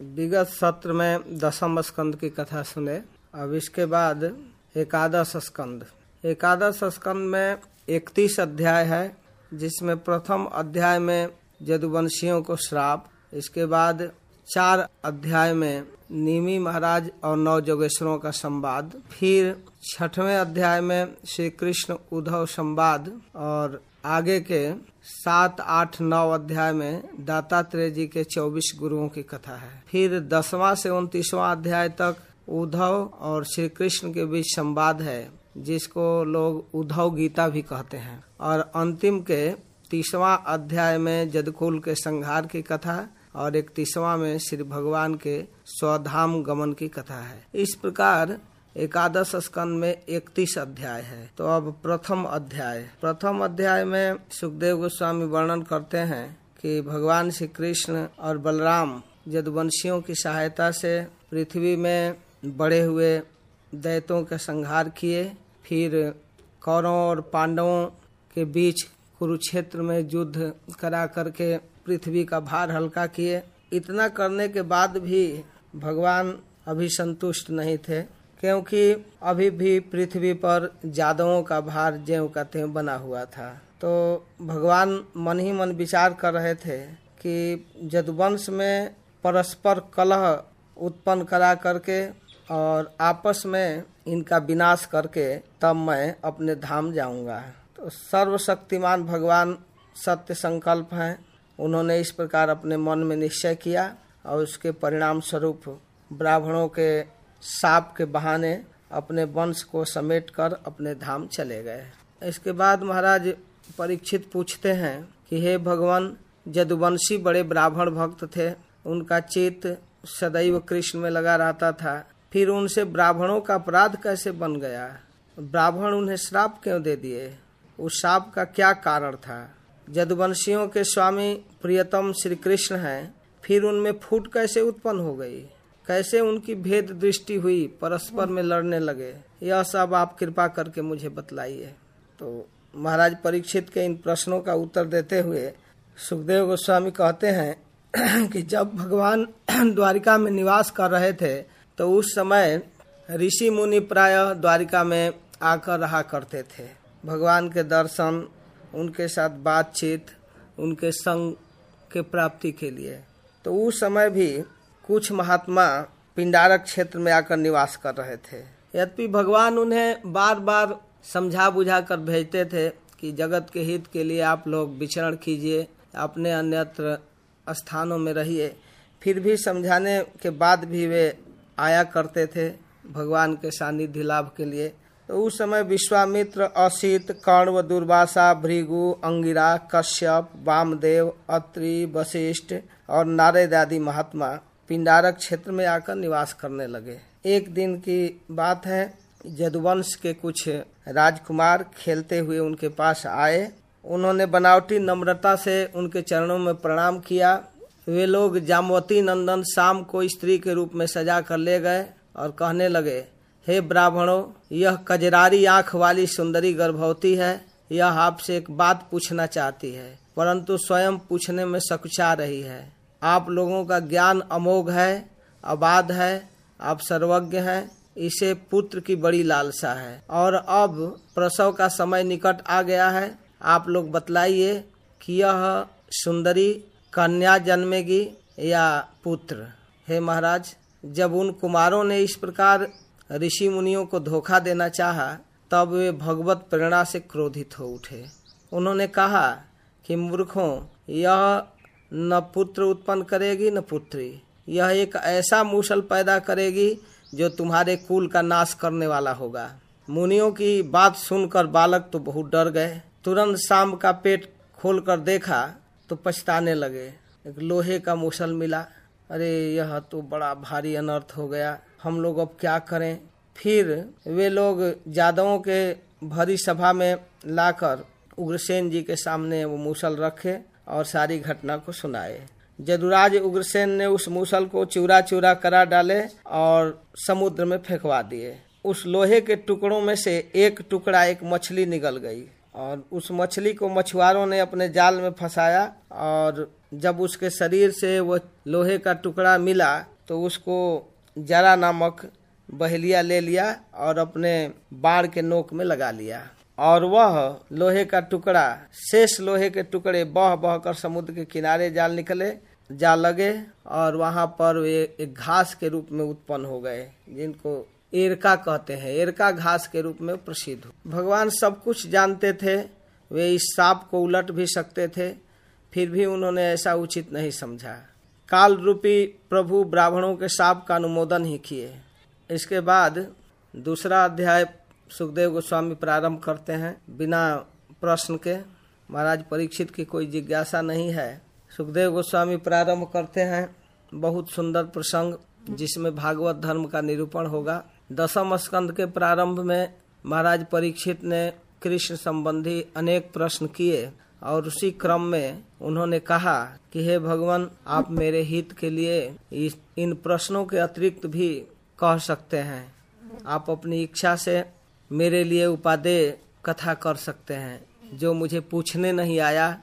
विगत सत्र में दसम स्कंद की कथा सुने, अब इसके बाद एकादश स्कंद। एकादश स्कंद में इकतीस अध्याय है, जिसमें प्रथम अध्याय में जदुवंशियों को श्राप, इसके बाद चार अध्याय में नीमी महाराज और नौ जोगेश्वरों का संवाद, फिर छठवें अध्याय में श्री कृष्ण उद्धव संवाद और आगे के सात, आठ, नौ अध्याय में दत्तात्रेय जी के चौबीस गुरुओं की कथा है। फिर दसवां से उनतीसवां अध्याय तक उद्धव और श्री कृष्ण के बीच संवाद है, जिसको लोग उद्धव गीता भी कहते हैं। और अंतिम के तीसवा अध्याय में जदकुल के संहार की कथा और इकतीसवां में श्री भगवान के स्वधाम गमन की कथा है। इस प्रकार एकादश स्कंद में इकतीस अध्याय है। तो अब प्रथम अध्याय। प्रथम अध्याय में सुखदेव गोस्वामी वर्णन करते हैं कि भगवान श्री कृष्ण और बलराम जदवंशियों की सहायता से पृथ्वी में बड़े हुए दैतों का संहार किए। फिर कौरों और पांडवों के बीच कुरुक्षेत्र में युद्ध करा करके पृथ्वी का भार हल्का किए। इतना करने के बाद भी भगवान अभी संतुष्ट नहीं थे। क्योंकि अभी भी पृथ्वी पर जादवों का भार ज्यो का त्यों बना हुआ था। तो भगवान मन ही मन विचार कर रहे थे कि जदवंश में परस्पर कलह उत्पन्न करा करके और आपस में इनका विनाश करके तब मैं अपने धाम जाऊँगा। तो सर्वशक्तिमान भगवान सत्य संकल्प हैं। उन्होंने इस प्रकार अपने मन में निश्चय किया और उसके परिणाम स्वरूप ब्राह्मणों के साप के बहाने अपने वंश को समेट कर अपने धाम चले गए। इसके बाद महाराज परीक्षित पूछते हैं कि हे भगवान, जदुवंशी बड़े ब्राह्मण भक्त थे, उनका चित्त सदैव कृष्ण में लगा रहता था, फिर उनसे ब्राह्मणों का अपराध कैसे बन गया? ब्राह्मण उन्हें श्राप क्यों दे दिए? उस श्राप का क्या कारण था? जदुवंशियों के स्वामी प्रियतम श्री कृष्ण हैं, फिर उनमें फूट कैसे उत्पन्न हो गई? कैसे उनकी भेद दृष्टि हुई, परस्पर में लड़ने लगे, यह सब आप कृपा करके मुझे बतलाइए। तो महाराज परीक्षित के इन प्रश्नों का उत्तर देते हुए सुखदेव गोस्वामी कहते हैं कि जब भगवान द्वारिका में निवास कर रहे थे तो उस समय ऋषि मुनि प्राय द्वारिका में आकर रहा करते थे। भगवान के दर्शन, उनके साथ बातचीत, उनके संग के प्राप्ति के लिए। तो उस समय भी कुछ महात्मा पिंडारक क्षेत्र में आकर निवास कर रहे थे। यद्यपि भगवान उन्हें बार बार समझा बुझा कर भेजते थे कि जगत के हित के लिए आप लोग विचरण कीजिए, अपने अन्यत्र स्थानों में रहिए। फिर भी समझाने के बाद भी वे आया करते थे भगवान के सानिध्य लाभ के लिए। तो उस समय विश्वामित्र, असित, कर्ण दुर्वासा, भृगु, अंगिरा, कश्यप, वामदेव, अत्रि, वशिष्ठ और नारद आदि महात्मा पिंडारक क्षेत्र में आकर निवास करने लगे। एक दिन की बात है जदुवंश के कुछ राजकुमार खेलते हुए उनके पास आए। उन्होंने बनावटी नम्रता से उनके चरणों में प्रणाम किया। वे लोग जामवती नंदन शाम को स्त्री के रूप में सजा कर ले गए और कहने लगे, हे ब्राह्मणों, यह कजरारी आँख वाली सुंदरी गर्भवती है। यह आपसे एक बात पूछना चाहती है, परंतु स्वयं पूछने में सकुचा रही है। आप लोगों का ज्ञान अमोघ है, अबाध है, आप सर्वज्ञ हैं, इसे पुत्र की बड़ी लालसा है। और अब प्रसव का समय निकट आ गया है, आप लोग बतलाइए कि यह सुंदरी कन्या जन्मेगी या पुत्र। हे महाराज, जब उन कुमारों ने इस प्रकार ऋषि मुनियों को धोखा देना चाहा, तब वे भगवत प्रेरणा से क्रोधित हो उठे। उन्होंने कहा कि मूर्खों, यह न पुत्र उत्पन्न करेगी, न पुत्री। यह एक ऐसा मूसल पैदा करेगी जो तुम्हारे कुल का नाश करने वाला होगा। मुनियों की बात सुनकर बालक तो बहुत डर गए। तुरंत शाम का पेट खोल कर देखा तो पछताने लगे। एक लोहे का मूसल मिला। अरे, यह तो बड़ा भारी अनर्थ हो गया। हम लोग अब क्या करें? फिर वे लोग जादवों के भरी सभा में लाकर उग्रसेन जी के सामने वो मूसल रखे। और सारी घटना को सुनाए। जदुराज उग्रसेन ने उस मूसल को चूरा चूरा करा डाले और समुद्र में फेंकवा दिए। उस लोहे के टुकड़ों में से एक टुकड़ा, एक मछली निकल गई और उस मछली को मछुआरों ने अपने जाल में फंसाया और जब उसके शरीर से वो लोहे का टुकड़ा मिला तो उसको जरा नामक बहलिया ले लिया और अपने बाढ़ के नोक में लगा लिया। और वह लोहे का टुकड़ा, शेष लोहे के टुकड़े बह बह कर समुद्र के किनारे जाल निकले। जा लगे और वहाँ पर वे एक घास के रूप में उत्पन्न हो गए, जिनको एरका कहते हैं। एरका घास के रूप में प्रसिद्ध। भगवान सब कुछ जानते थे। वे इस सांप को उलट भी सकते थे। फिर भी उन्होंने ऐसा उचित नहीं समझा। काल रूपी प्रभु ब्राह्मणों के साप का अनुमोदन ही किए। इसके बाद दूसरा अध्याय सुखदेव गोस्वामी प्रारंभ करते हैं बिना प्रश्न के। महाराज परीक्षित की कोई जिज्ञासा नहीं है। सुखदेव गोस्वामी प्रारंभ करते हैं बहुत सुंदर प्रसंग जिसमें भागवत धर्म का निरूपण होगा। दसम स्कंद के प्रारंभ में महाराज परीक्षित ने कृष्ण संबंधी अनेक प्रश्न किए और उसी क्रम में उन्होंने कहा कि, हे भगवान, आप मेरे हित के लिए इन प्रश्नों के अतिरिक्त भी कह सकते हैं। आप अपनी इच्छा से मेरे लिए उपादेय कथा कर सकते हैं। जो मुझे पूछने नहीं आया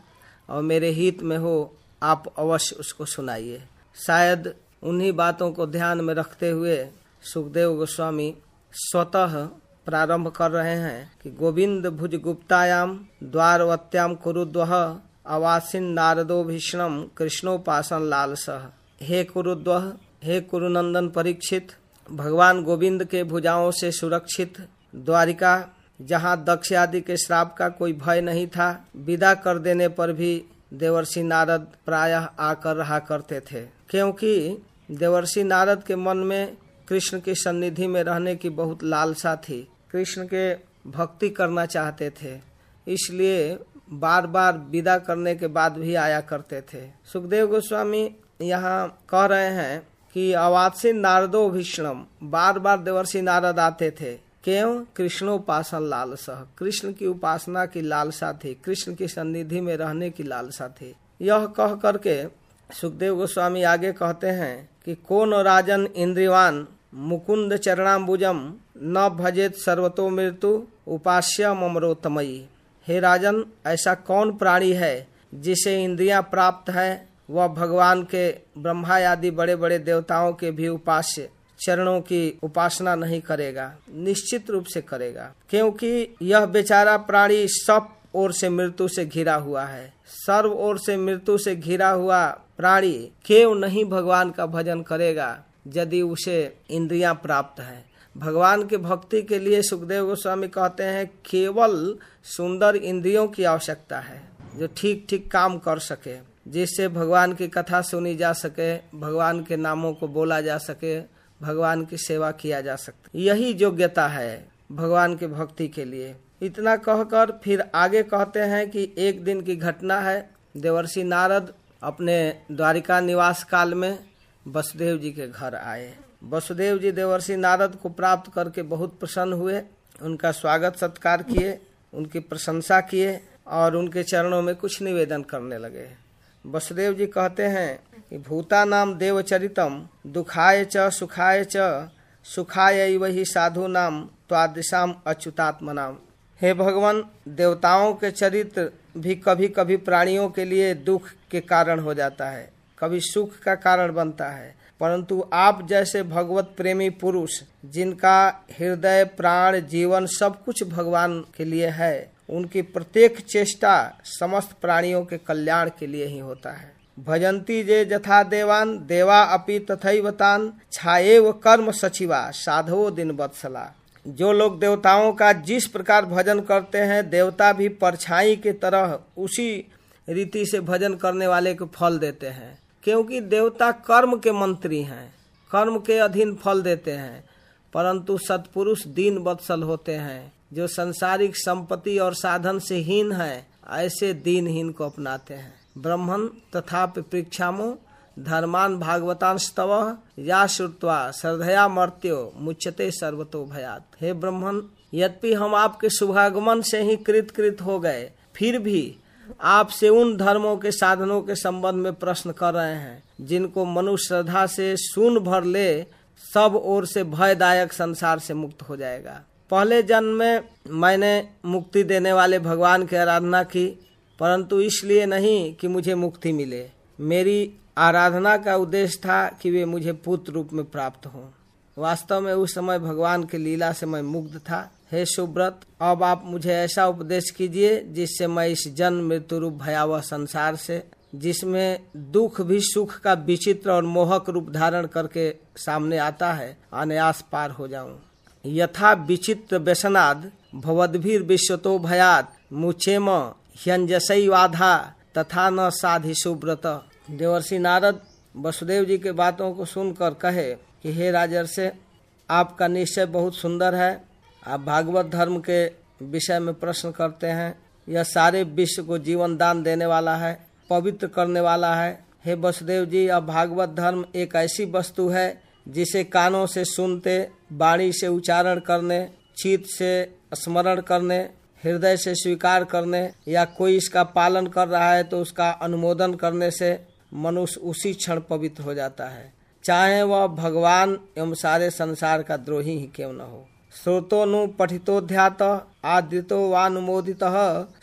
और मेरे हित में हो, आप अवश्य उसको सुनाइए। शायद उन्हीं बातों को ध्यान में रखते हुए सुखदेव गोस्वामी स्वतः प्रारंभ कर रहे हैं कि गोविंद भुज गुप्तायाम द्वारवत्याम कुरुद्व अवासिन नारदो भीषणम कृष्णोपासन लाल सह हे कुरुद्व, हे कुरुनंदन परीक्षित, भगवान गोविंद के भुजाओं से सुरक्षित द्वारिका, जहाँ दक्ष आदि के श्राप का कोई भय नहीं था, विदा कर देने पर भी देवर्षि नारद प्रायः आकर रहा करते थे। क्योंकि देवर्षि नारद के मन में कृष्ण की सन्निधि में रहने की बहुत लालसा थी। कृष्ण के भक्ति करना चाहते थे, इसलिए बार बार विदा करने के बाद भी आया करते थे। सुखदेव गोस्वामी यहाँ कह रहे हैं कि अवासी नारदो भीषणम बार बार देवर्षि नारद आते थे। क्यों कृष्णोपासन लालसा। कृष्ण की उपासना की लालसा थी। कृष्ण की सन्निधि में रहने की लालसा थी। यह कह करके सुखदेव गोस्वामी आगे कहते हैं कि कौन राजन इंद्रिवान मुकुंद चरणाम्बुजम न भजेत सर्वतो मृत्यु उपास्य ममरोतमयी हे राजन, ऐसा कौन प्राणी है जिसे इंद्रियाँ प्राप्त है? वह भगवान के ब्रह्मा आदि बड़े बड़े देवताओं के भी उपास्य चरणों की उपासना नहीं करेगा, निश्चित रूप से करेगा, क्योंकि यह बेचारा प्राणी सब ओर से मृत्यु से घिरा हुआ है। सर्व ओर से मृत्यु से घिरा हुआ प्राणी क्यों नहीं भगवान का भजन करेगा, यदि उसे इंद्रियाँ प्राप्त है? भगवान के भक्ति के लिए सुखदेव गोस्वामी कहते हैं, केवल सुंदर इंद्रियों की आवश्यकता है, जो ठीक ठीक काम कर सके, जिससे भगवान की कथा सुनी जा सके, भगवान के नामों को बोला जा सके भगवान की सेवा किया जा सकता यही योग्यता है भगवान के भक्ति के लिए। इतना कहकर फिर आगे कहते हैं कि एक दिन की घटना है। देवर्षि नारद अपने द्वारिका निवास काल में वसुदेव जी के घर आए। वसुदेव जी देवर्षि नारद को प्राप्त करके बहुत प्रसन्न हुए। उनका स्वागत सत्कार किए, उनकी प्रशंसा किए और उनके चरणों में कुछ निवेदन करने लगे। वसुदेव जी कहते हैं कि भूता नाम देवचरितम, दुखाय च, सुखाय च, सुखाय वही साधु नाम त्वादिशाम अच्युतात्म नाम हे भगवान, देवताओं के चरित्र भी कभी कभी प्राणियों के लिए दुख के कारण हो जाता है, कभी सुख का कारण बनता है। परंतु आप जैसे भगवत प्रेमी पुरुष, जिनका हृदय, प्राण, जीवन सब कुछ भगवान के लिए है उनकी प्रत्येक चेष्टा समस्त प्राणियों के कल्याण के लिए ही होता है। भजंती जे जथा देवान, देवा अपि तथैवतान छाएव कर्म सचिवा, साधवो दिन बत्सला जो लोग देवताओं का जिस प्रकार भजन करते हैं, देवता भी परछाई के तरह उसी रीति से भजन करने वाले को फल देते हैं। क्योंकि देवता कर्म के मंत्री हैं, कर्म के अधीन फल देते हैं, परंतु सत्पुरुष दीन बत्सल होते हैं। जो संसारिक संपत्ति और साधन से हीन है, ऐसे दीनहीन को अपनाते हैं। ब्रह्मन तथा पृक्षामो, धर्मान भागवतान स्तव या श्रुतवा, श्रद्धया मर्त्यो, मुच्यते सर्वतो भयात। हे ब्रह्मन, यद्यपि हम आपके शुभागमन से ही कृत कृत हो गए, फिर भी आपसे उन धर्मों के साधनों के संबंध में प्रश्न कर रहे हैं, जिनको मनुष्य श्रद्धा से सुन भर ले, सब ओर से भयदायक संसार से मुक्त हो जाएगा। पहले जन्म में मैंने मुक्ति देने वाले भगवान की आराधना की, परंतु इसलिए नहीं कि मुझे मुक्ति मिले। मेरी आराधना का उद्देश्य था कि वे मुझे पुत्र रूप में प्राप्त हों। वास्तव में उस समय भगवान के लीला से मैं मुग्ध था। हे सुब्रत अब आप मुझे ऐसा उपदेश कीजिए जिससे मैं इस जन्म मृत्यु रूप भयावह संसार से, जिसमें दुख भी सुख का विचित्र और मोहक रूप धारण करके सामने आता है, अनायास पार हो जाऊँ। यथा विचित्र व्यसनाद, भवदभीर विश्वतो भयात, मुचेम ह्यंजसई वाधा तथा न साधि सुब्रत देवर्षि नारद वसुदेव जी के बातों को सुनकर कहे कि हे राजर से आपका निश्चय बहुत सुंदर है। आप भागवत धर्म के विषय में प्रश्न करते हैं। यह सारे विश्व को जीवन दान देने वाला है, पवित्र करने वाला है। हे वसुदेव जी अब भागवत धर्म एक ऐसी वस्तु है जिसे कानों से सुनते, बाणी से उच्चारण करने, चित से स्मरण करने, हृदय से स्वीकार करने, या कोई इसका पालन कर रहा है तो उसका अनुमोदन करने से मनुष्य उसी क्षण पवित्र हो जाता है। चाहे वह भगवान एवं सारे संसार का द्रोही ही क्यों न हो। श्रोतोनु पठितोध्यात आदितो वानुमोदित,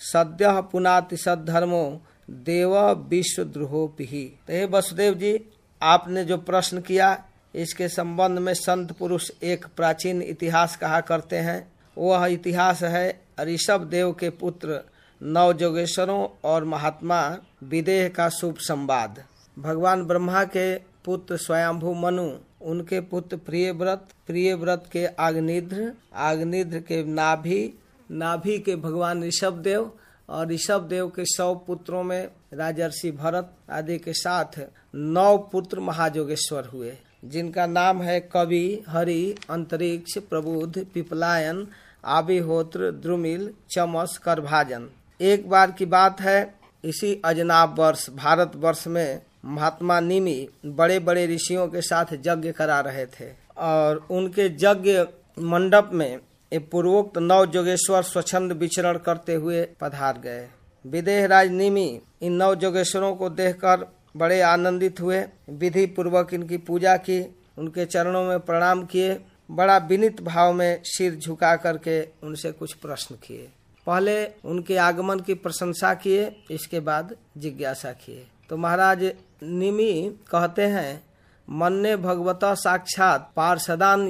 सद्य पुनाति सद्धर्मो देव विश्व द्रोहोपि तो हे वसुदेव जी आपने जो प्रश्न किया इसके संबंध में संत पुरुष एक प्राचीन इतिहास कहा करते हैं। वह इतिहास है ऋषभ देव के पुत्र नव जोगेश्वरों और महात्मा विदेह का शुभ संवाद। भगवान ब्रह्मा के पुत्र स्वयंभू मनु, उनके पुत्र प्रिय व्रत प्रिय व्रत के आग्निध्र आग्निध्र के नाभि नाभि के भगवान ऋषभ देव और ऋषभ देव के सौ पुत्रों में राजर्षि भरत आदि के साथ नौ पुत्र महाजोगेश्वर हुए। जिनका नाम है कवि, हरि, अंतरिक्ष, प्रबुद्ध, पिपलायन, आबिहोत्र, द्रुमिल, चमस, करभाजन। एक बार की बात है, इसी अजनाब वर्ष, भारत वर्ष में महात्मा निमी बड़े बड़े ऋषियों के साथ यज्ञ करा रहे थे। और उनके यज्ञ मंडप में पूर्वोक्त नव जोगेश्वर स्वच्छंद विचरण करते हुए पधार गए। विदेह राज निमी इन नव जोगेश्वरों को देखकर बड़े आनंदित हुए। विधि पूर्वक इनकी पूजा की, उनके चरणों में प्रणाम किए। बड़ा विनित भाव में सिर झुका करके उनसे कुछ प्रश्न किए। पहले उनके आगमन की प्रशंसा किए, इसके बाद जिज्ञासा किए। तो महाराज निमी कहते हैं मन ने भगवता साक्षात पार्षदान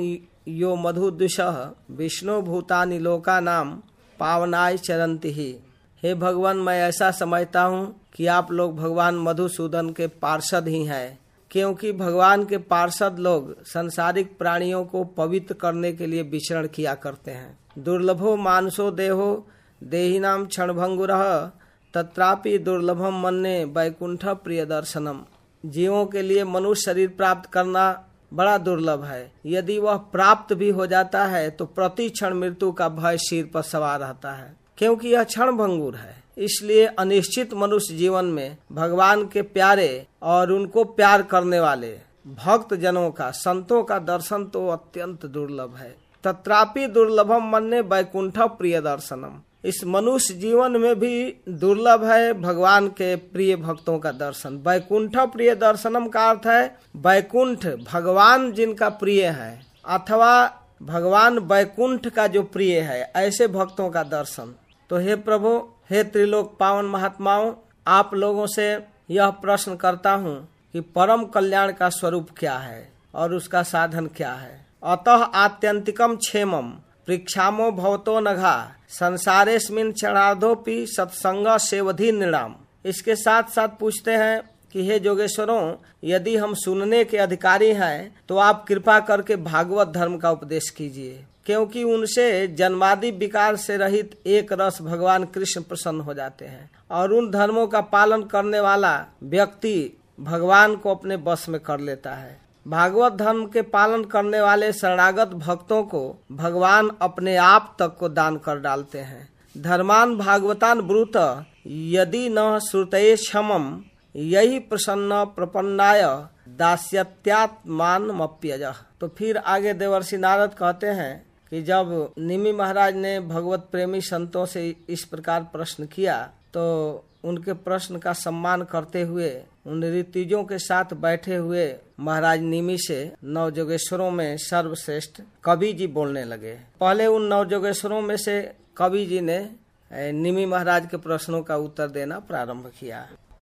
यो मधु दुष विष्णु भूतानि लोका नाम पावनाय चरंती ही। हे भगवान, मैं ऐसा समझता हूँ कि आप लोग भगवान मधुसूदन के पार्षद ही हैं, क्योंकि भगवान के पार्षद लोग संसारिक प्राणियों को पवित्र करने के लिए विचरण किया करते हैं। दुर्लभो मानसो देहो देही नाम क्षण भंगुर तत्रापि दुर्लभम मन्ने वैकुंठ प्रिय दर्शनम जीवों के लिए मनुष्य शरीर प्राप्त करना बड़ा दुर्लभ है। यदि वह प्राप्त भी हो जाता है तो प्रति क्षण मृत्यु का भय सिर पर सवार रहता है। क्योंकि यह क्षण भंगुर है। इसलिए अनिश्चित मनुष्य जीवन में भगवान के प्यारे और उनको प्यार करने वाले भक्त जनों का, संतों का दर्शन तो अत्यंत दुर्लभ है। तत्रापि दुर्लभम मन ने वैकुंठ प्रिय दर्शनम। इस मनुष्य जीवन में भी दुर्लभ है भगवान के प्रिय भक्तों का दर्शन। वैकुंठ प्रिय दर्शनम का अर्थ है, वैकुंठ भगवान जिनका प्रिय है, अथवा भगवान वैकुंठ का जो प्रिय है, ऐसे भक्तों का दर्शन। तो हे प्रभु, हे त्रिलोक पावन महात्माओं, आप लोगों से यह प्रश्न करता हूँ कि परम कल्याण का स्वरूप क्या है और उसका साधन क्या है। अतः आत्यंतिकम क्षेमम, पृक्षामो भवतो नघा, संसारेस्मिन चढ़ाधोपि सत्संग सेवधि निर्णाम इसके साथ साथ पूछते हैं कि हे जोगेश्वरों, यदि हम सुनने के अधिकारी हैं तो आप कृपा करके भागवत धर्म का उपदेश कीजिए। क्योंकि उनसे जन्मादि विकार से रहित एक रस भगवान कृष्ण प्रसन्न हो जाते हैं। और उन धर्मों का पालन करने वाला व्यक्ति भगवान को अपने बस में कर लेता है। भागवत धर्म के पालन करने वाले शरणागत भक्तों को भगवान अपने आप तक को दान कर डालते हैं। धर्मान भागवतान ब्रूत, यदि न श्रुत क्षमम, यही प्रसन्न प्रपन्नाय दास्यत्यात्मान मप्यज तो फिर आगे देवर्षि नारद कहते हैं कि जब निमि महाराज ने भगवत प्रेमी संतों से इस प्रकार प्रश्न किया तो उनके प्रश्न का सम्मान करते हुए, उन रीतिजों के साथ बैठे हुए महाराज निमी से नव जोगेश्वरों में सर्वश्रेष्ठ कवि जी बोलने लगे। पहले उन नव जोगेश्वरों में से कवि जी ने निमी महाराज के प्रश्नों का उत्तर देना प्रारंभ किया।